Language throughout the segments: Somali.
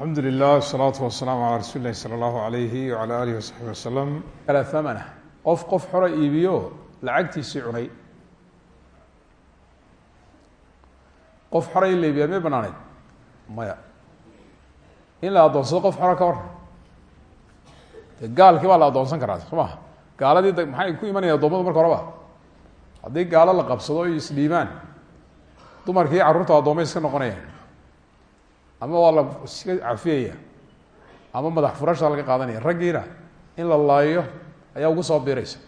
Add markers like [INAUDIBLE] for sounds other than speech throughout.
alxamdu lilah wasalaatu wasalaamu calaa rasuuli lahi sala allahu alayhi wala alihi wasaxbi wasalam ala hamana qof qof xora iibiyo lacagtiisii cunay. Qof xora in la iibiyaa may banaaneyd maya. In la addoonsado qof xora ka war de gaalkii baa la addoonsan karaa soo maha gaaladii d maxay ku imanaya adoomadu marka horeba haddii gaalo la qabsado iyo isdhiibaan. Dumarkii carruurta addoomay iska noqonayaan ama waa la iska cafiyaya. Ama madax furasha laga qaadanaya. Raggiina in la laayo ayaa ugu soo biiraysa.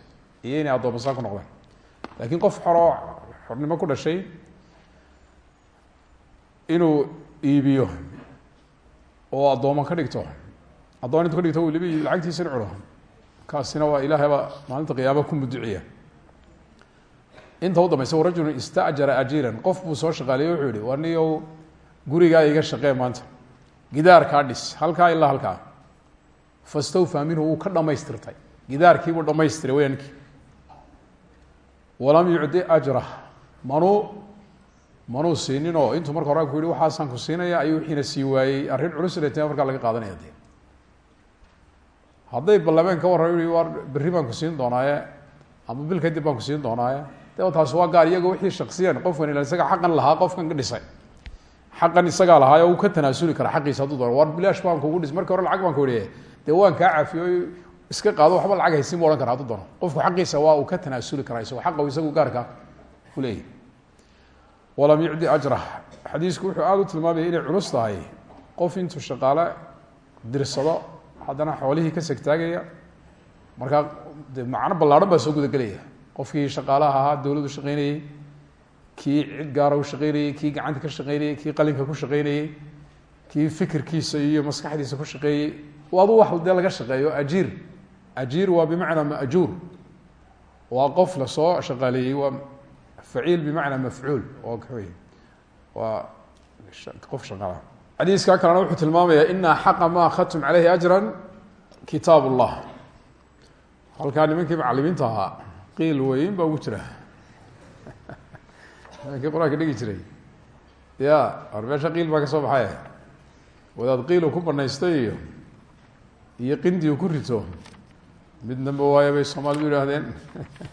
Iyo inay addoomasaan ku noqdaan. Laakiin qof xoroo xornimo ku dhashay inuu iibiyo oo addoomo ka dhigto addoon intu ka dhigto weliba lacagtiisa in cuno. Kaasina waa ilaahay baa maalinta qiyaama ku muduciya inta u dambaysa warajulun istacjara ajiiran qof buu soo shaqaaleeye wuxuu yihi waniyow gurigaa iga shaqee maanta. Gidaarkaa dhis halkaa ilaa halkaa. Fastawfaa minhu wuu ka dhamaystirtay gidaarkiibuu dhamaystiray weyaankii walam yucdi ajrah. Manuu manuu siinin oo intuu marka hore ku yihi waxaasaan ku siinaya ayuu wixiina sii waayey. Arrin culus leetee markaa laga qaadanaya de hadday ballameen ka warran i war berri baan ku siin doonaaye ama bil kadib baan ku siin doonaaye. De waa gaar iyaga wixii shaksiyan qofkan ila isaga xaqan lahaa qofkan ka dhisay xaqan isagaa lahaa uu ka tanaasuli kara xaqiisa hadduu war bilaash baan kugu dhis. Marki hore lacag baan ku ihi dee waan kaa iska qaado waxba lacag haysin bu ohan kara qofku xaqiisa waa uu ka tanaasuli karaa isago xaqa isagu gaarka kuleeyahy walam yucdi ajrah xadiisku wuxuu aada u tilmaamaya inay culus tahay. Qof intuu shaqaale dirsado haddana xoolihii ka segtaagaya markaa de macno baa soo gudagelaya qofkii shaqaalaha ahaa dowladdu kii cid gaara u shaqeynayey gacanta ka shaqeynayey kii qalinka ku shaqeynayey kii fikirkiisa iyo maskaxdiisa ku shaqeeyey adu wax dee laga shaqeeyo ajiir. Ajiir waa bimacnaa maajuur waa qof la soo shaqaaleeyey waa faciil bimacnaa mafcuul. Kawy waa qof shaqaala xadiiska kalena wuxuu tilmaamayaa ina xaqa ma akhadtum caleyhi ajra kitaab اllah halkaa nimankii qiil weyn baa ugu jira nimankii qur'aanka jiray. Ya war meesha baa ka soo baxay. Wadaad qiilu ku banaystay iyo iyo qindiu ku rito. Midnaba waayo bay soomaalidu yihaahdeen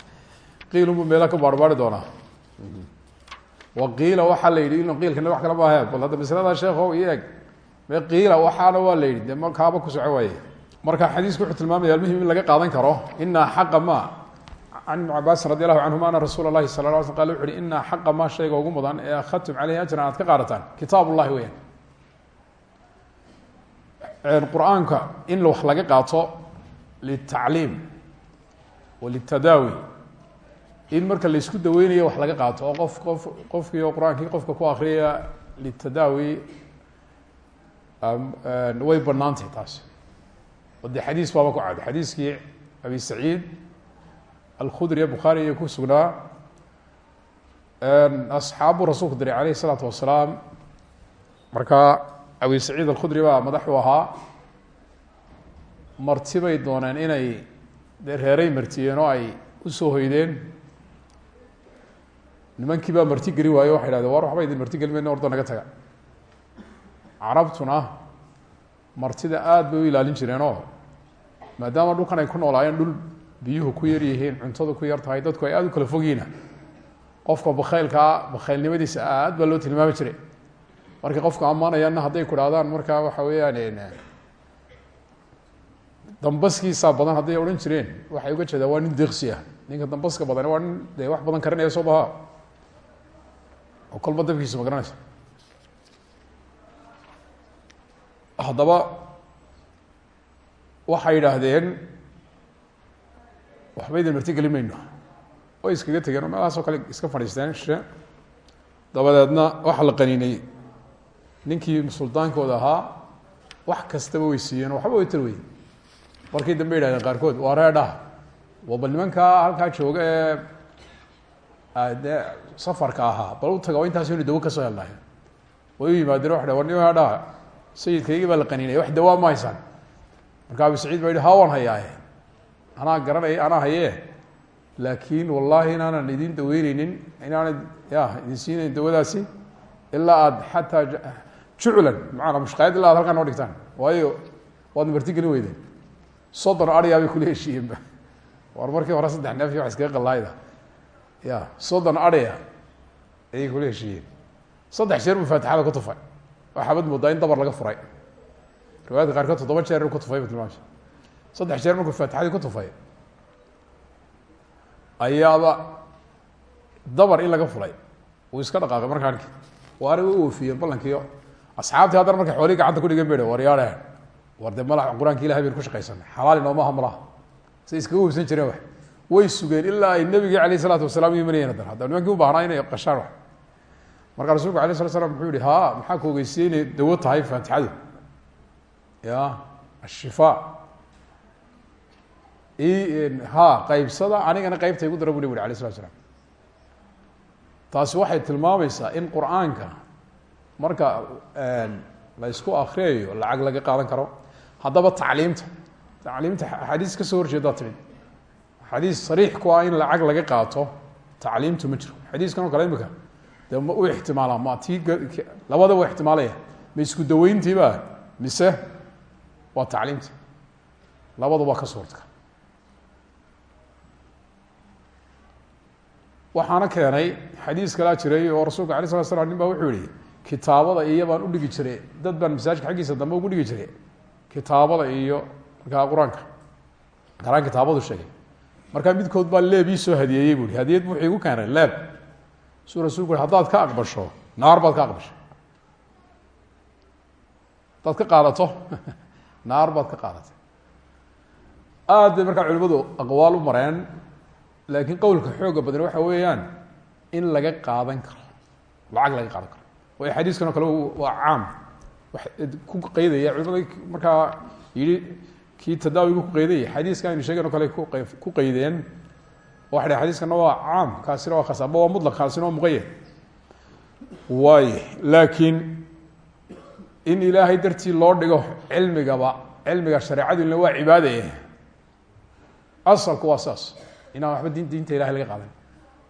[LAUGHS] qiilunbu meela ka baarbaari doonaa. Waqiila waxaa la yidhi in qiilkana wax kala maahe bal hadda maslada sheekho iyo eg. Me qiila la yidhi de ma kaaba ku soco waaye. Marka xadiisku wuxuu tilmaamaya in laga qaadan karo. Ina xaqa ma can ibni cabaasin radi allahu canhuma ana rasuula lahi sala la sl qal wuxu shayga ugu mudan ee akhadtum caleyhi ajran aad ka qaadataan kitaab ullahi weyaan qur'aanka in wax laga qaato litacliim wa litadaawi in marka laysku daweynayo wax laga qaato qof qof qofkii oo qur'aankii qofka ku akriyaya litadaawi way banaantay taasi oo dee xadiis ku caaday xadiiskii abi saciid alkhudri ee bukhaari iyo ku sugnaa. Asxaabu rasuulku diray caleyh isalaatu wasalaam. Marka abi saciid alkhudri baa madaxu ahaa. Marti bay dooneen inay dee reeray martiyeen oo ay u soo hoydeen. Nimankii baa marti geli waayo waxay hahdeen war waxba idin marti geli mayno ordo naga taga. Carabtuna martida aada bay u ilaalin jireenoo maadaama dhulkan ay ku noolaayeen dhul biyuhu ku yar yihiin cuntadu ku yar tahay dadku ay aada u kala fogyiina qofka bakhaylkaa bakhaylnimadiisa aad baa loo tilmaami jiray. Markay qofka ammaanayaanna hadday ku dhahdaan markaa waxa weeyaan dambaskiisaa badan hadday odhan jireen waxay uga jeedaan waa nin deeqsi ah. Ninka dambaska badan waa nin dee wax badan karinaya soo baha oo kolba dabkiisa ma garanaysa. Haddaba waxay yidhaahdeen waxba idin marti geli mayno way iskaga tegeen oo meelahaas oo kale iska fadhiisteen she dabadeedna waxa la qaniinayey ninkii suldaankooda ahaa wax kastaba way siiyeen waxba way tar wey markii dambe yihahdeen qaarkood waa reedhah waa bal nimankaa halkaa jooga ee dee safarka ahaa. Bal u taga intaas inu dawo ka soo helnahay way u yimaadeen waxa war niman dhaha sayidkaygii baa la qaniinaya wax dawaa ma haysaan. Marka abu saciid baa yihi ha waan hayaaye anaa garanaya anaa hayee. Laakiin wallaahi inaanan idin daweyneynin inaanan ya idin siinayn dawadaasi ilaa aada xataa juclan. Macanaa mushqaayad ila ad halkaa noo dhigtaan. Waayo waad marti gelin weydeen. Soddon adyaa bay kula heshiiyeenba war markii hore saddex neef iyo wax iskaga qallaayda. Ya soddon adya ayay kula heshiiyeen saddex jeer buu faatixada ku tufay. Waxaabad moodaa in dabar laga furay. Riwaayadka qaarkood toddoba jeer ku tufay tilmaamsa saddex jeer markuu faatixadii ku tufay. Ayaaba dabar in laga fulay. Uu iska dhaqaaqay markaanki waana u oofiyeen ballankiio asxaabtii haddana markay xoolihii gacanta kudhigan be war yaadhe war dee mala qur'aanka ilahay baynu ku shaqaysanay xalaal inoomaaha malaha say iskaga hubsan jireen wax. Way sugeen ilaa ay nabigii alayh isalaatu wasalaam imanayeen haddana hadda nimankii u baahnaa inay qashaan wax. Marka rasulku alay ashifa ha qaybsada anigana qaybta igu dara bu nabig uri taasi waxay tilmaamaysaa in qur'aanka marka la ysku akriyayo lacag laga qaadan karo haddaba tacliimta tacliimta axaadiis ka soo horjeedaa timid. Xadiis sariix ku ah in lacag laga qaato tacliimtu ma jiro. Xadiiskan oo kale imika de ma u ixtimaala ma tii labadaba ma isku daweyntiiba mise waa tacliimta. Labadaba ka suurtka waxaana keenay xadiis kalaa jiray oo rasuulka alay slat slam nin ba wuxuu yihi kitaabada iyo baan udhigi jiray. Dad baan masaajka xaggiisa dambe ugu dhigi jiray. Kitaabada iyo markaa qur'aanka. Galaan kitaabadu sheegay. Markaa midkood baa leeb soo hadiyeeyey bu i hadiyad bu wuxuu igu keenay leeb. Suu rasulku haddaad ka aqbasho naar baad ka aqbashay. Haddaad ka qaadato? [LAUGHS] Naar baad ka qaadatay aad bay markaa culimadu aqwaal u mareen laakiin qowlka xooga badan waxa weeyaan in laga qaadan karo lacag laga qaadan karo. Waayo xadiiskan oo kale waa caam. Ku qeydaya culimada markaa yihi kii tadaawigu ku qeydaya xadiiskan aynu sheegen kale ku qeydeen waxay dhah waa caam kaasina waa khas amba waa mutlaq kaasina waa muqayad waay laakiin in ilaahay dartii loo dhigo cilmigaba cilmiga shareecaduna waa cibaadaye asalku waa saas inaan waxba din diinta ilahay laga qaadan.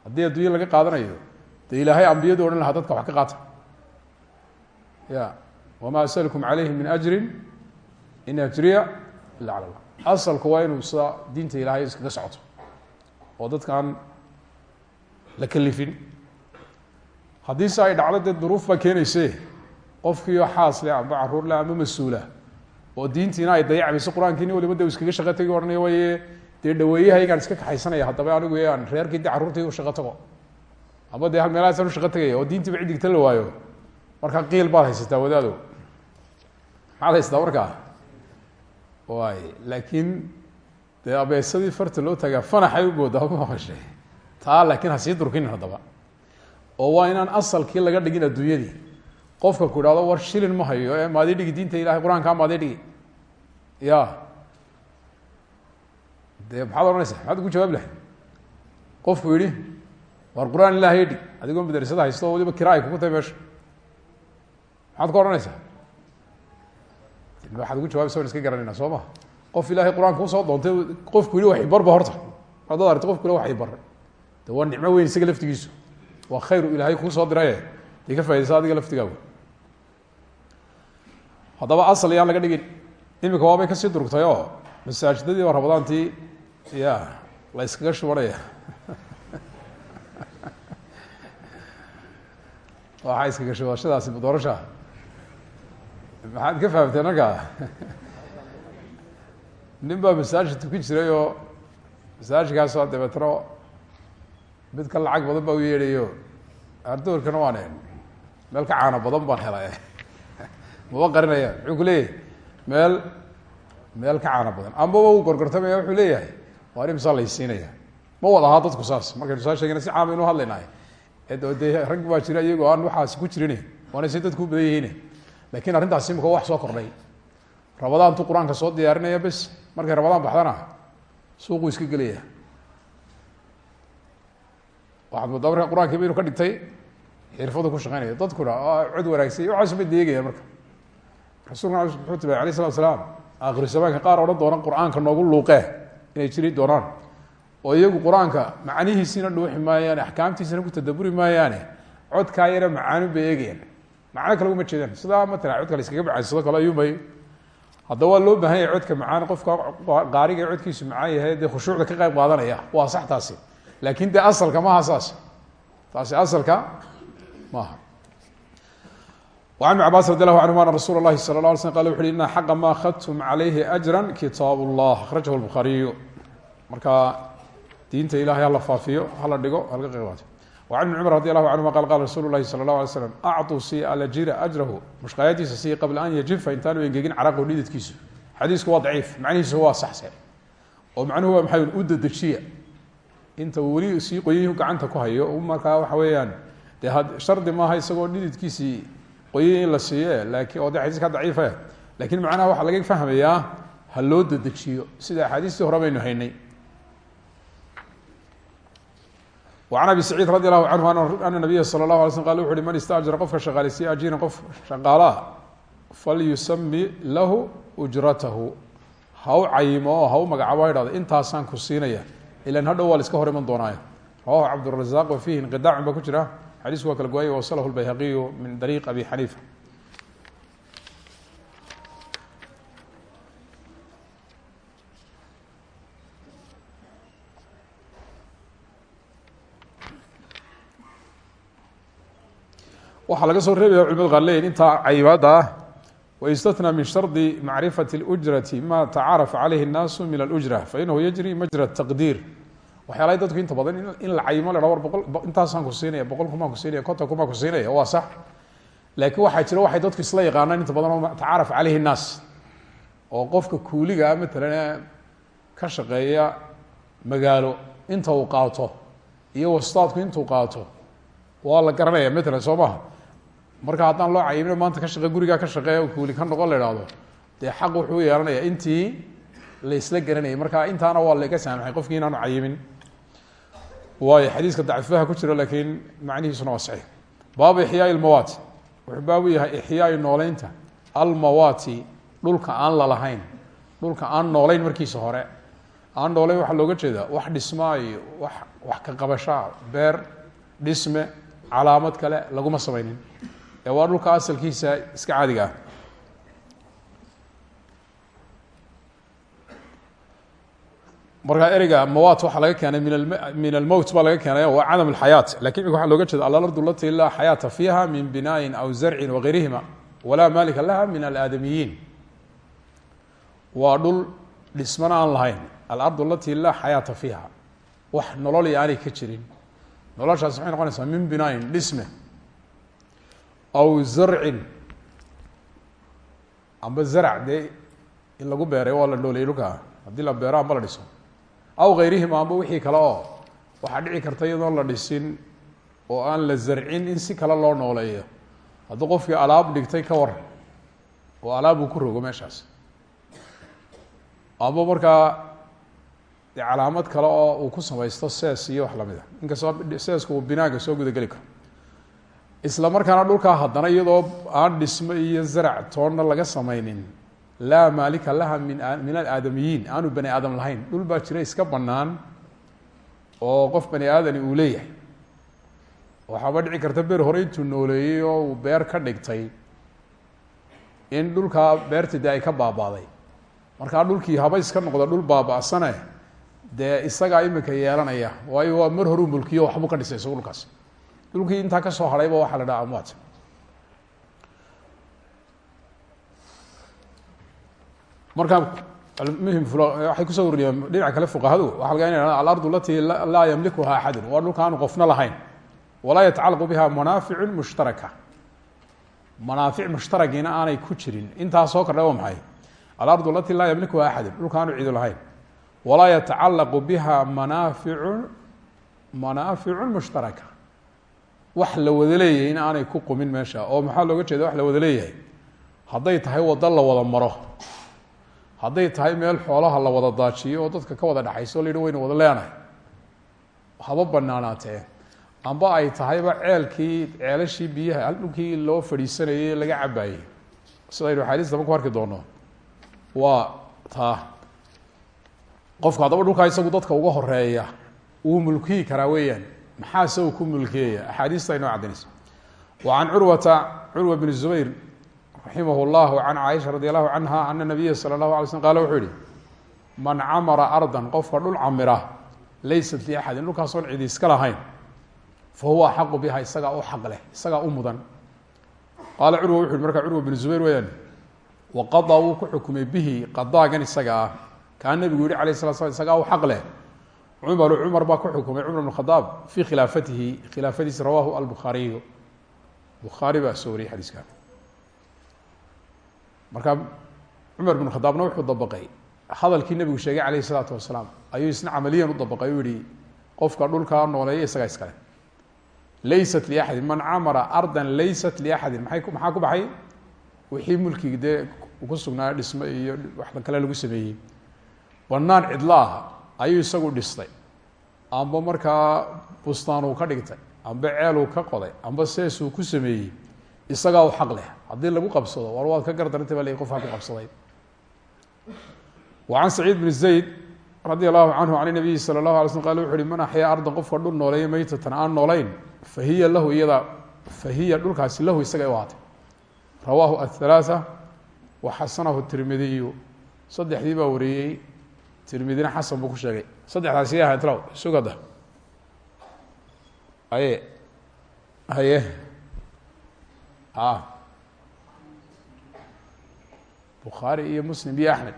Haddii adduunya laga qaadanayo dee ilaahay ambiyadu odhan lahaa dadka wax ka qaata. Ya wama asalkum calayhi min ajrin in ajriya ila cala llah asalku waa inuu diinta ilaahay iskaga socoto oo dadkaan la kelifin haddii se ay dhacdo dee duruuf baa keenayse qofkiio xaas leh amba carruur leh amba mas'uula oo diintiina ay dayacmayso qur'aankiini waliba de iskaga ohanaya waye dee dhaweeyahaygaan iska kaxaysanaya haddaba anigu aan reerkii de carruurtii u shaqo tago. Amba dee meelahaasaan u shaqo tagaya oo diintiiba ciddigta la waayo. Markaa qiil baad haysataa wadaado. Maxaad haysataa markaa waay laakiin dee abeesadii farta loo taagaa fanaxay u moodaa ma maqashay taa laakiin ha sii durkinin haddaba. Oo waa inaan asalkii laga dhigin adduunyadii. Qofka ku idhahdo war shilin ma hayo ee maadii dhigi diinta ilahay qur'aankaa dhigi. Ya dee maxaad ohanaysa maxaad ugu jawaab lahay qofku yihi war qur'aan ilahay dhig adigoo madrasada haysto oo waliba kira ay kugu tahay meesha. Maxaad ka odhanaysaa? Waxaad ugu jawabaysa wan iska garanayna soo ma qof ilaahay qur'aanka u soo doontay qofku yihi wax ibarba horta. Haddaad aragto qofku le wax ibaray de waa nicmo weyn isaga laftigiisu. Waa khayru ilaahay kuu soo diraye dee ka faidaysa adiga laftigaagu. Haddaba asal ya la yskaga shubanaya waxaa iskaga shubashadaasi doorasha. Maxaad ka fahamteen markaa nin baa masaajid tukin jiray oo masaajidkaasoo dabeetno mid ka lacag badan baa u yeedhayo. Ardoorkana waan meel ka caano badan baan helay. Maba qarinaya muxuu ku leeyahay? Meel meel ka caano badan. Ambaba uu gorgortamaya wuxuu leeyahay waar imsaa laysiinaya. Ma wad ahaa dadku saas. Markaynu saa sheegna si caama inu hadlaynahay. Dee rag baa jira iyagoo aan waxaasi ku jirin waana si dadku u badan yihiin laakiin arrintaas wax soo kordhay. Rabadaantu qur'aanka soo diyaarinaya bes markay rabadaan baxdana suuquu iska gelaya waxaad moodaa marka qur'aankiiba ka dhigtay xirfadu ku shaqeynaya dadkuna cod wanaagsan waxaasu ba deegaya marka. Rasulka muxuu salatu salaam akhiru zamaanka qaar odhan doona qur'aanka noogu luuqee inay jiri doonaan oo iyagu qur'aanka macnihiisiina dhuuxi maayaane ku tadaburi maayaane codkaa yare macaanu bay eegayaan. Kale uma jeedaan. Sidaa matala codka la iskaga macaansado kale ayuunbay haddaba waa loo baahan yahay codka macaan qofka qaariga codkiisu macaan yahay dee khushuucda ka qayb qaadanaya. Waa sax taasi laakin dee asalka maaha saas. Taasi asalka maaha وعن بن عbاس رضي الله عنهma أن رsuل الlahi صلى الله علي sلم qال وxu hi إن xqa ma أخdتm عalayhi أجرا kitاab الlah أخرaجه البخاriyu marka diinta ilahay hala faafiyo hala dhigo halka qeybato وعن بن cمر رضي الله عنهma qال qال رsuل الlahi صلى الله عليه وسلم أcطوا si alجira أجرahu mushqaayadiisa si qabla an yajifa intaanu engegin caraqu dhididkiisu xadiisku waa ضaciif macnihiisu waa saxse oo macnuhu waa maxay u dedejiya inta uu weli sii qoyayu gacanta ku hayo markaa waxa weeyaan dee shardi maaha isagoo dhididkiisii qoyii in la siiye laakiin o de xadiis ka daciife eh. laakiin macnaha waxaa laga fahmayaa ha loo dedejiyo. Sida axaadiistii hore baynu haynay. An abi saciid radi allahu canhu ana nabiya sala اlahu alay slm qal wuxu uhi man istaajara qofka shaqaaleysiya ajiran qof shaqaalaa falyusami lahu ujratahu. Ha u cayimo oo ha u magacaabo ha hahdo intaasaan ku siinaya. Ilan hadhow waa la iska hor iman doonaayo. Rawahu cabdurazaaq wa fiihi inqidaacun ba ku jira xadiisku waa kala gowaye wslah الbayhaqiyu min dariiq abi xaniifa waxaa laga soo reebaya culimadu qaar leyihin intaa cayibaada ah waيstatnى min shardi macrifaة الأjrati ma tacaarafa calayhi الnaasu min alأjra fainahu yajri majra الtaqdiir waxyaalaha dadku inta badan in la cayimo la war boqol intaasaan ku siinaya boqol kumaan ku siinaya konton kumaan ku siinaya waa sax. Laakiin waxaa jira waxay dadku isla yaqaanaan inta badan oo tacaaraf calayhi الnaas oo qofka kuuliga matalan ka shaqeeya magaalo inta uu qaato iyo wastaadku intuu qaato waa la garanaya matalan soo marka haddaan loo cayimino maanta ka shaqe gurigaa ka shaqeeya kuuli ka noqon la ihahdo xaq wuxuu yeelanaya intii la isla garanayay. Marka intaana waa laga saamaxay qofkii inaanu cayimin waayo xadiiska dacfifaha ku jira laakiin macnihiisuna waa saxiix. Baabu ixyaai lmawaati wuxuu baabu yahay ixyaai nooleynta almawaati dhulka aan lalahayn dhulka aan noolayn markiisa hore. Aan noolayn waxaa looga jeedaa wax dhismaa iyo wax wax ka qabashaa beer dhisme calaamad kale laguma samaynin. Ee waa dhulka asalkiisa iska caadiga ah markaa ereyga mawaat waxaa laga keenay min almowt baa laga keenay waa cadam alxayaat laakiin imika waxaa looga jeeda alardu lati laa xayaata fiiha min binaayin aw zarcin wagayrihima walaa malika laha min alaadamiyiin. Waa dhul dhismana aan lahayn. Alardu alati laa xayaata fiiha. Wax nololi aanay ka jirin. Noloshaas maxay noqonaysaa min binaayin dhisme aw zarcin. Amba zarc in lagu beeray waa la haddii la beero amba la aw gayrihim amba wixii kale oo. Waxaa dhici karta iyadoon la dhisin oo aan la zarcin in si kale loo nooleeyo. Hadduu qofkii alaab dhigtay ka waran oo alaab uu ku rogo meeshaas. Amba markaa de calaamad kale oo uu ku samaysto sees iyo wax la mid a inkastoo seesku uu binaaga soo gudageli karo. Isla markaana dhulkaa haddana iyadoo aan dhismo iyo zarac toonna laga samaynin laa maalika laha min alaadamiyiin. Aanu bani aadam lahayn. Dhul baa jira iska bannaan oo qof bani aadani uu leeyahay. Waxaaba dhici karta ber hore intuu nooleeyey oo uu beer ka dhigtay in dhulkaa beerta dee ay ka baabaaday. Markaa dhulkii haba iska noqdo dhul baaba-sane dee isagaa imika yeelanaya waayo waa mar horuu mulkiyo waxbuu ka dhisay isagu dhulkaas dhulkii intaa ka soo hadhayba waxaa la dhaha amwaat markaa muhiim waxay ku soo wariyeen dhinaca kale fuqahadu waxa laga ina alardu alati laa yamlikuha axadun waa dhulka qofna lahayn. Walaa yatacalaqu biha manaaficu mushtaraka. Manaafic mushtaragiina aanay ku jirin. Intaa soo kordha waa maxay? Alardu alati laa yamlikuha axadun dhulka aanu lahayn. Walaa yatacalaqu biha manaaficu manaaficu mushtaraka. Wax la wada in aanay ku qumin meesha oo maxaa looga jeeda wax la wada leeyahay? Tahay waddo la wada maro hadday tahay meel xoolaha la wada daajiyo oo dadka ka wada dhexayso o la wada leenahay. Haba banaanaatee amba ay tahayba ceelkii ceelashii biyaha dhulkii loo fadhiisanayey laga cabaayey sidaynu axaadiis daba ku arki doono waa taa qofku haddaba dhulkaa isagu dadka uga horreeya wuu mulkiyi karaa weeyaan. Maxaa se uu ku mulkiyaya axaadiista aynoo caddaynaysa wa can curwata curwa bn zubayr raximah اllah can caaisha radi allahu canha ana nabiya sala اllahu alay slm qala wuxuu yihi man camara ardan qofka dhul camira laysat liaxadin dhulkaasoon cidi iska lahayn fa huwa axaqu biha isagaa u xaq leh isagaa u mudan. Qaala curwa wuxu uhi markaa curwa bn zubayr weyaan waqada wuu ku xukumay bihi qadaagan isaga ah kaa nabigu yihi alayh sala slam isagaa u xaq leh. Cumaru cumar baa ku xukumay cumar bn khadaab fii khilaafatihi khilaafadiisi rawahu albukhaariyu. Bukhaari baa soo wariyay xadiiskan marka cumar bn khadaabna wuxuu dabaqay. Hadalkii nabigu sheegay calayh isalaatu wasalaam ayuu isna camaliyan u dabaqay u yihi qofka dhulkaa nooleeya isagaa iskale laysat liaxadin man camara ardan laysat liaxadin maay maxaa ku baxay? Wixii mulkigi ku sugnaa dhismo iyo wax kale lagu sameeyey. Banaan cidlo ah ayuu isagu dhistay. Amba markaa bustaanuu ka dhigtay amba ceeluu ka qoday amba seesuu ku sameeyey isagaa u xaq leh haddii lagu qabsado war waad ka gardarantay ba l qofka ku qabsaday. Wa can saciid bn zayd radi allahu canhu can nabiyi sala اlahu alay slm man axyaa ardan qofka dhul nooleeya meytatan aan nooleyn fahiya lahu iyada fahiya dhulkaasi lahu isaga u aatay rawaahu wa xasanahu tirmidiyu. Saddexdii baa wariyey tirmidina xasan buu ku sheegay. Saddexdaas y ahayd law sugada aye haye a bukhaari iyo muslim iyo ahmed.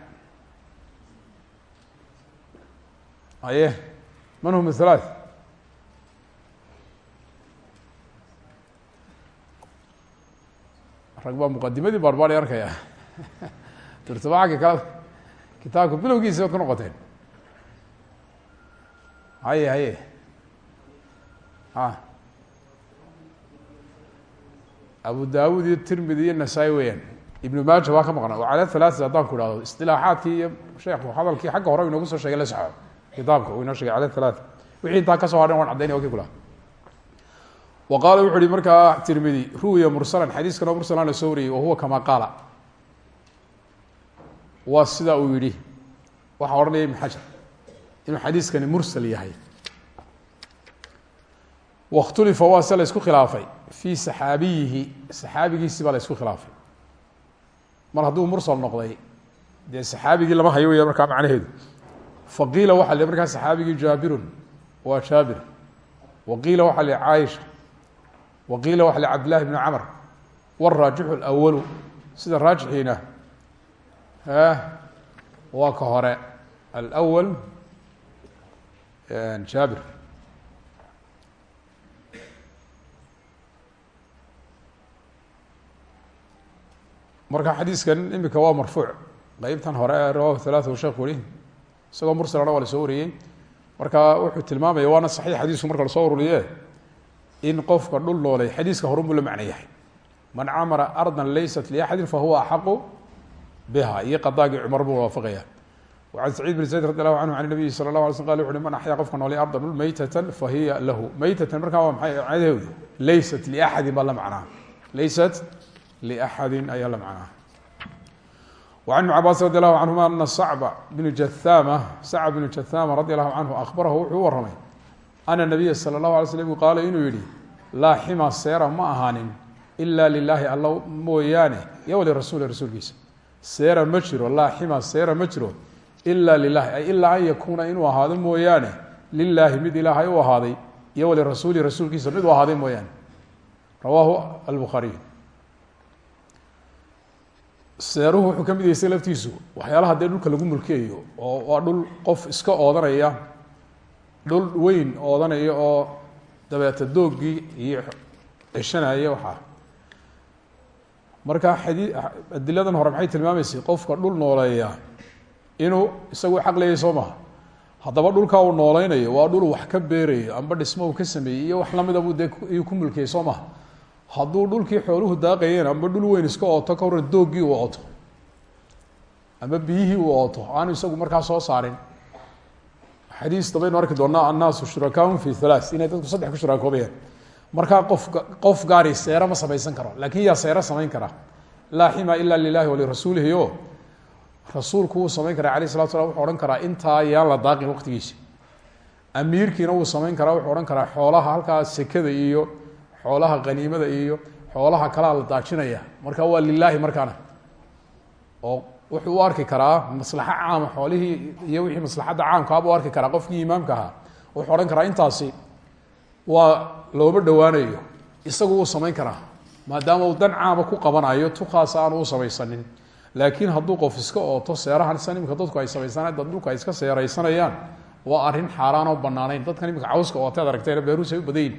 Aye man hum halaat rag baa muqadimadii baarbari arkaya. [LAUGHS] Turtabaanka kala kitaabka bilowgiisa ku noqoteen. Haye haye a ah. abu dawud iyo tirmidi iyo nasaa-i weeyaan ibnu maaja waa ka maqna o cala halaaثi haddaan ku ihahdo istilaaxaadkii iyo sheekhu hadalkii xagga hore inoogu soo shegay la soxo kitaabka uu inoo shegay cala halaaث wixii intaa ka soo hadhan waan cadaynaya waki kula wa qaala wuxu uhi markaa tirmidi ruwiya mursalan xadiiskanoo mursalan la soo wariyey wahuwa kama qaala. Waa sida uu yihi waxaa odhanaya ibn xajar inuu xadiiskani mursal yahay. Wakhtulifa waa se la isku khilaafay. Fii saxaabiyihi saxaabigiisi baa la isku khilaafay mar hadduu mursal noqday dee saxaabigii lama hayo weya markaa macnaheedu faqiila waxaa li markaa saxaabigii jaabirun waa jaabir waqiila waxaa li caaisha waqiila waxa li cabdillahi bni camr waraajixu اlأwalu sida raajixiina waa ka hore alأwal jaabir Marka xadiiskan imika waa marfuuc. Qeybtan hore ee rawahu halaaثa sheekh weli isagoo mursalana waa marka wuxuu tilmaamaya waana saxiix xadiisku marka la soo ururiye in qofka dhul noolay xadiiska horun buu la yahay. Man camara arda laysat liaxadi fahuwa axaqu biha. Iyo qadaagii cumar buu waafaqaya. Wacan saciid bn zayd radi allahu canhu can nabiyi sala lah alay sl qal wuxu man axyaa qofka noolay arda dhul meytatan fahiya lahu. Meytatan markaa waa maxay macnaheedu laysat liaxadin baa la macnaa. Laysat liaxadin ayaa la macnaa وعن بن cabاs radي الlه عanهuma أna sacb بن jathama sacb بن jathama radي الlahu canhu akhbarahu wuxuu u waramay ana الnabiya salى الlahu alay slm qaala inuu yihi laa xima seera ma ahaanin ila lilahi alla mooyaane iyo walirasuuli rasuulkiisa seera ma jiro laa xima seera ma jiro ila lilahi ay ilaa an yakuuna inuu ahaado mooyaane lilaahi mid ilaahay u ahaaday iyo walirasuuli rasuulkiisa mid u ahaaday mooyaane rawaahu albukhaariy seeruhu wuxuu ka mid yahay isaga laftiisu. Waxyaalaha dee dhulka lagu mulkeeyo oo waa dhul qof iska oodanaya dhul weyn oodanaya oo dabeeta doogii iyo ceshanaya waxaa. Marka xadii adiladan hore maxay tilmaamaysay qofka dhul nooleeya inuu isagu xaq leeyahy soo maha? Haddaba dhulkaa uu nooleynayo waa dhul wax ka beerayo amba dhismo uu ka sameeyey iyo wax lamida buu dee ku mulkiyey soo maha hadduu dhulkii xooluhu daaqayeen amba dhul weyn iska ooto ka waran doogii uu ooto ama biyihii uu ooto aanu isagu markaa soo saarin. Xadiis dabaynu arki doonaa annaasu shurakaun fi halaa inay dadku saddex ku shuraakoobayaan markaa qof qof gaari seero ma samaysan karo laakiin yaa seero samayn kara. Laa xima ila lilahi walirasuulihi o rasuulku wuu samayn karaa alayh salatu slam wuxuu odhan karaa intaa yaan la daaqin waqtigiisa. Amiirkiina wuu samayn karaa wuxuu odhan karaa xoolaha halkaa sekada iyo xoolaha qaniimada iyo xoolaha kalaa la daajinaya. Marka waa lilaahi markaana. Oo wuxuu u arki karaa maslaxo caama xoolihii iyo wixii maslaxadda caamkaa buu arki karaa. Qofkii imaamka ahaa wuxuu odhan karaa intaasi waa looma dhowaanayo. Isagu wuu samayn karaa maadaama uu dan caama ku qabanayo tukaas aanu u samaysanin. Laakiin hadduu qof iska ooto seerahan san imika dadku ay samaysaan dad dhulka iska seeraysanayaan waa arrin xaaraan oo banaanayn dadkan imika cawska ootead aragteen beeruus ay u badayin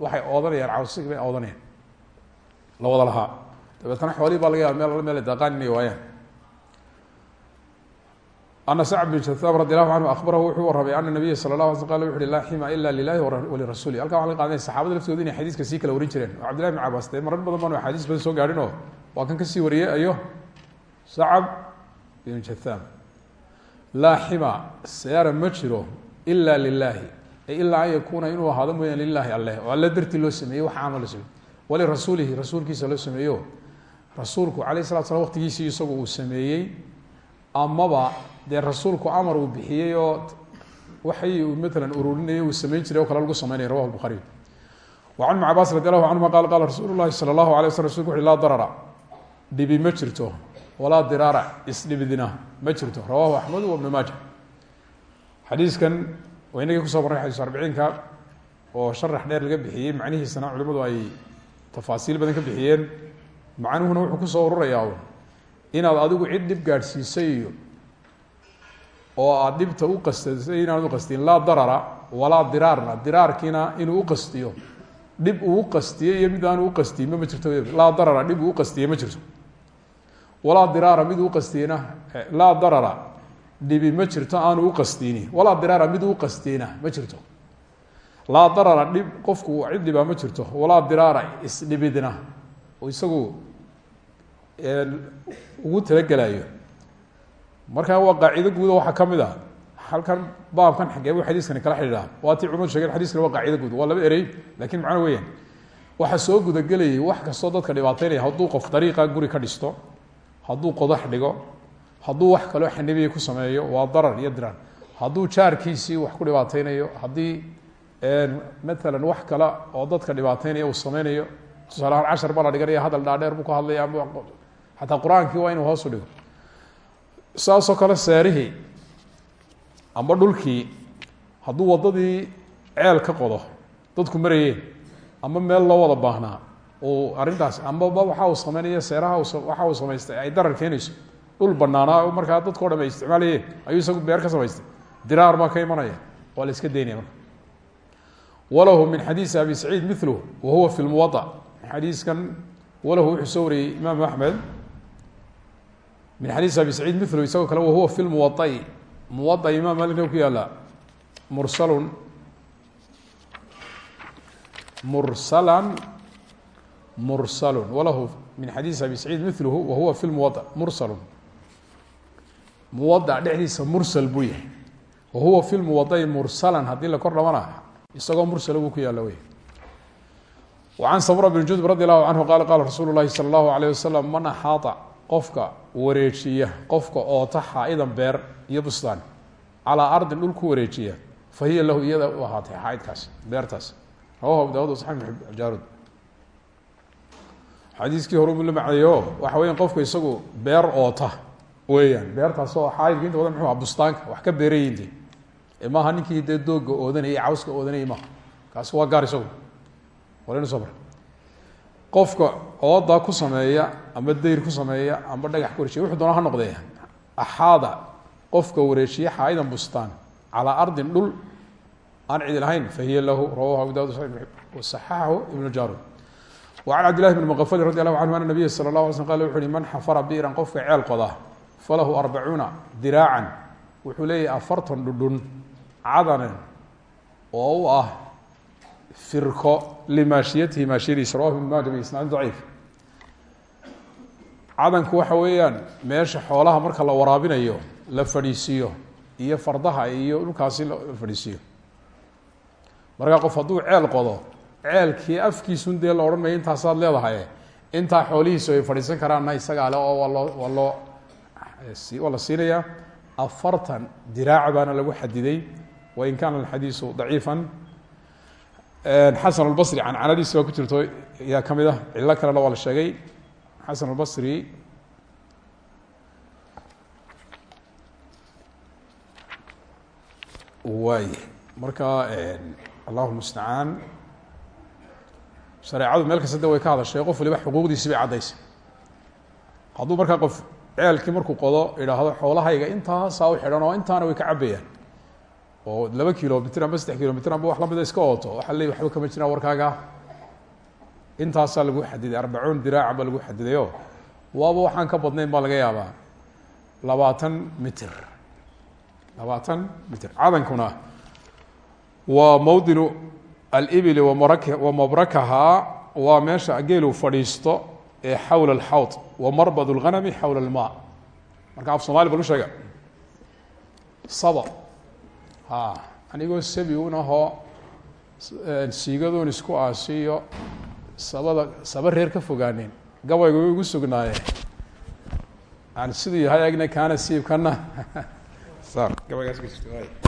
waxay oodanayaan cawsigi bay oodanayaan la wada lahaa. Dabeetna xoolihii baa laga yaaba meel meel daaqaan inay ana sacd bin jataab radi allahu canhu ahbarahu wuxuu warramay ana nabiya sala la ala qal wuxu uhi laa xima ila lilahi walirasuli halkan waxa laga qadanaya saxabada laftooda inay xadiiska sii kala warin jireen. Cabdillahi bn cabaas dee marar badan baan axaadiis badan soo gaadhin oo waa kan ka sii wariyey ayo sacab bin jathaam laa xima seera ma jiro ila ilaa an inuu ahaado mooyaan lilahi alleh oo alle dartii loo sameeyey wax caama loo sameeyey walirasuulihi rasuulkiisa loo sameeyo. Rasuulku alayh salatu slam waqtigiisii isagu uu sameeyey amaba dee rasuulku amar uu bixiyey oo waxay uu maalan uu samayn jiray o kale lagu sameynaya rawahu bukhariy wa can ibn cabaas radi allahu canhuma qala qala rasuulu llahi sala allahu alay darara dhibi ma jirto walaa diraara isdhibidina rawahu axmed wa ibnu maaja. Xadiiskan waa inagii ku soo marray xadiis arbiciinka oo sharax dheer laga bixiyey. Macnihiisana culimadu ay tafaasiil badan ka bixiyeen. Macnuhuna wuxuu ku soo ururayaa inaad adigu cid dhib gaadhsiisay iyo oo aad dhibta u qastasay inaanad uqastiin laa darara walaa diraarna. Diraarkiina inuu uqastiyo dhib uu uqastiyey iyo mid aanu uqastiyinba ma jirto. Laa darara dhib uu uqastiyey ma jirto. Walaa diraara mid uqastiyena laa darara dhibi ma jirto aanu uqastini walaa diraara mid uqastiyena ma jirto. Laa darara dhib qofku cid dhibaa ma jirto. Walaa diraara isdhibidna oo isagu ugu talagelayo markaa waa qaacido guudo waxaa ka mid a halkan baabkan xagee buu xadiiskani kala xidhiidhaa. Waa tii culimadu shegeen xadiskani waa qaacido guud. Waa laba erey laakiin macno weeyaan. Waxaa soo gudagelayay wax kastoo dadka dhibaateynaya hadduu qof dariiqa guri ka dhisto hadduu qodax dhigo hadduu wax kaloo xanibiya ku sameeyo waa darar iyo dirar hadduu jaarkiisii wax ku dhibaateynayo haddii maalan wax kale oo dadka dhibaateynaya uu sameynayo tusaale ahaan cashar baa hadal dhaadheer buu ka hadlaya ama xataa qur'aankii waa inuu hoosu dhigo. Saasoo kale seerihii amba dhulkii hadduu waddadii ceel ka qodo dadku marayeen ama meel loo wada baahnaa uu arrintaas ambaba waxa uu sameynaya seeraha waxa uu samaystay ay darar keenayso dhul banaanaa oo markaa dadkao dham ay ayuu isagu beer ka samaystay diraar baa ka imanaya waa iska daynaya walahu min xadiisi abi saciid miluh wa huwa fi lmuwada xadiiskan walahu wuxuu soo wariyey imaamu axmed. Min xadiis abi saciid milu isagoo kale wahuwa fi lmuwaai muwaa imaam malikna ku yaalla mursalun mursalan mursalun. Walahu min xadiis abi saciid miluhu wahuwa fi lmuwaa mursalun muwadac dhexdiisa mursal buu yahay. Wa huwa fi lmuwadai mursalan haddii la kor dhabanayo isagoo mursala buu ku yaalla wey an samura bn judub radi allahu canhu qaala qaala rasuulu lahi sala man axaata qofka wareejiya qofka oota xaa-idan beer iyo bustaan calaa ardin dhul wareejiya fa hiya lahu iyada u ahaatay xaaidkaasi beertaas. Rawahu daawud wasaxabi jaarud xadiiskii horu lama cadeeyo waxa weya isagu beer oota weeyaan. Beertaas oo xaaidka inta badan mxu bustaanka wax ka beerayinti maaha ninkii dee dooga oodanayay cawska oodanayay maaha kaasi waa gaar isagu. So qofka oodaa ku sameeya ama dayr ku sameeya ama dhagax ku wareejiya wuxuu doona ha noqdee. Axaada qofka wareejiya xaa'idan bustaan. Calaa ardin dhul aan cidi lahayn fahiya lahu rawahu abu dawud wasaxaxahu ibnu jaarud wa can cabdillahi bn mqafali radi allahu canhu ana nabiya sala la ala sl qal wuxu uhi man xafara biiran qofka ceel falahu arbacuuna diraacan. Wuxuu leeyahay afartan dhudhun cadanan oo ah firko limaashiyatihi maashiyadiisa. Rawahu ibn maaja biisnaadin daciif. Cadanku waxa weeyaan meesha xoolaha marka la waraabinayo la fadhiisiiyo iyo fardaha iyo dhulkaasi la fadhiisiiyo markaa qof hadduu ceel qodo ceelkii afkiisun dee la odhan mayo leedahay. Intaa xoolihiisu ay fadhiisan karaanna isagaa le oo waa waa la siinayaa afartan diraac baana lagu xadiday wain kaana alxadiisu daciifan. Xasan albasri cancanadiisi baa ku jirto yaa ka mid ah cillo kalena waa la sheegay. Xasan albasri. Waay marka allahu mustacaan shareecadu meel kasta de ka hadashay qof waliba xuquuqdiisi bay caddaysay. Hadduu markaa qof ceelkii markuu qodo idhaahdo xoolahayga intaasaa u xidhan oo intaana way ka cabayaan oo laba kilomitr amba saddex kilomitr amba wax lamida iska ooto waxa le waxba kama jiraan warkaaga. Intaasaa lagu xadiday arbacuun diraacan baa lagu xadidayo waaba waxaan ka badnayn baa laga yaabaa. Labaatan mitr labaatan mitr cadankuna waa mawdinu alibili wamara wamabrakahaa waa meesha geelu fadhiisto xawla alxawd wamarbad اlghanami xawla alma. Marka af somali bal u sheega saba. Ha anigoo sabi un ahoo siigadoon isku aasiyo sabada saba reer ka fogaaneen gabayga way igu sugnaayeen yani siduu yahay agna kaana siibkana [LAUGHS] gabaygaas